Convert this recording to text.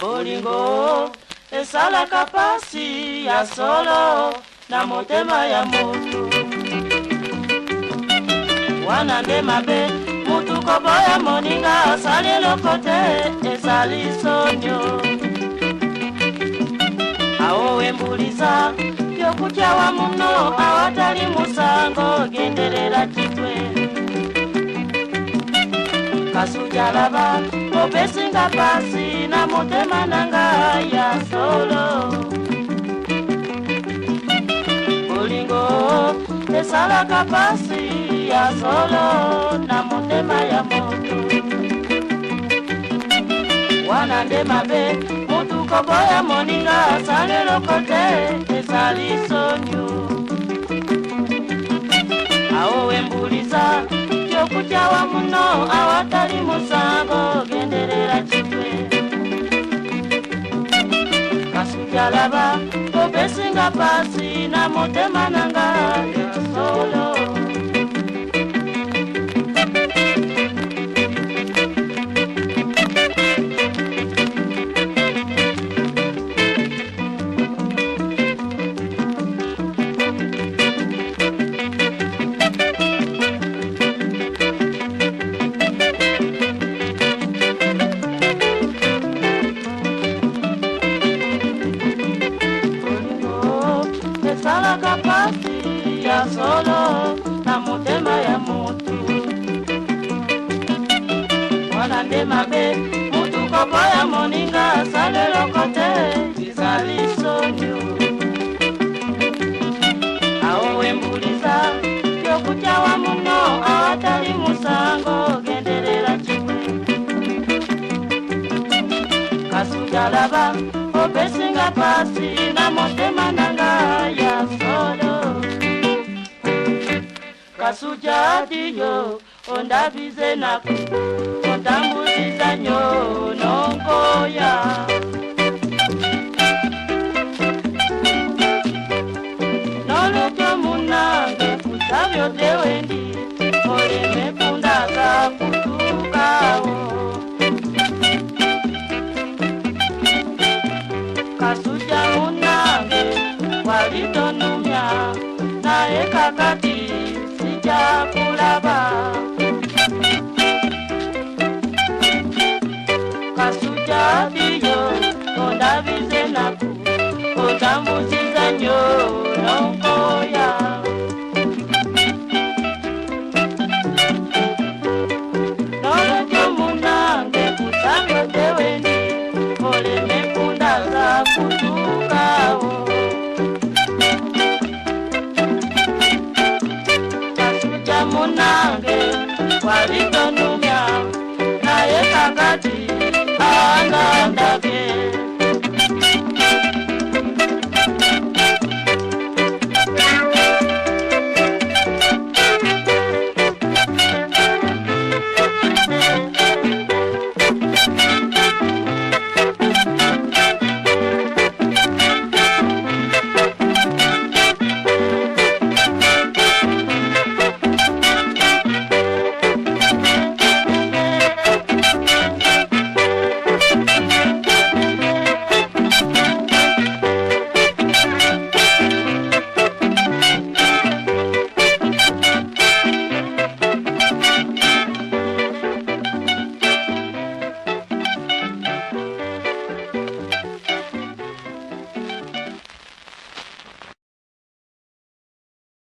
bolingo esalaka pasi ya solo na motema ya motu wana nde mabe mutu koboya moninga asali eloko te ezali sonio awowembuliza yokutya wa muno awatali musango genderela kitwe kasujalaba opesinga pasi na motema na ngai ya solo bolingo esalaka pasi ya solo na motema ya moto wana nde mabe motukoko ya moninga asaleloko te ezali sonio aowembulisa yokutya wa muno awatali mosango mpasi na motema na ngai mabe mabe mutukopo ya moninga asaleloko te ezali sonio aowembuliza yokutya wa muno awatali musango gendelela cikwe kasujalaba opesinga pasi na motema nanga ya solo kasujadiyo ondabize naku tambuisa nyo nongoya nolotomuna kusavyo tewendi olimepundaka kutukao kasuja muna walitonumya naye kakati sijakula mbuti zanyo longoya